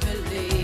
believe.